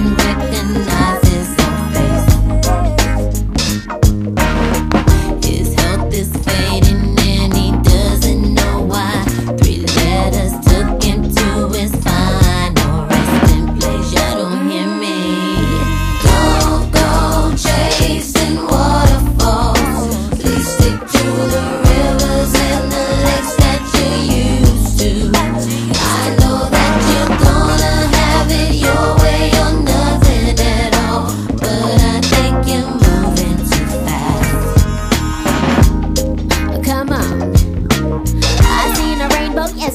and recognize.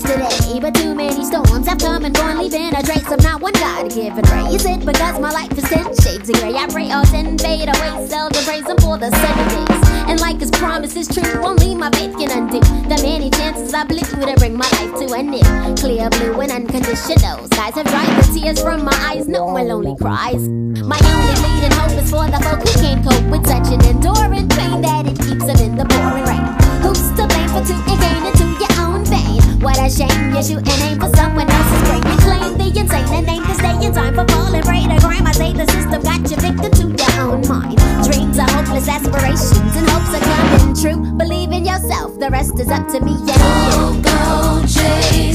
But too many storms have come and gone, leaving a trace of not one God given ray. Is it because my life is in shades of gray? I pray all ten fade away, seldom praise Him for the seven days. And like His promise is true, only my faith can undo the many chances I blew to bring my life to an end. Clear blue and unconditional skies have dried the tears from my eyes. No one lonely cries. My only leading hope is for the folk who can't cope with such an enduring. True. Believe in yourself, the rest is up to me and you. Go chase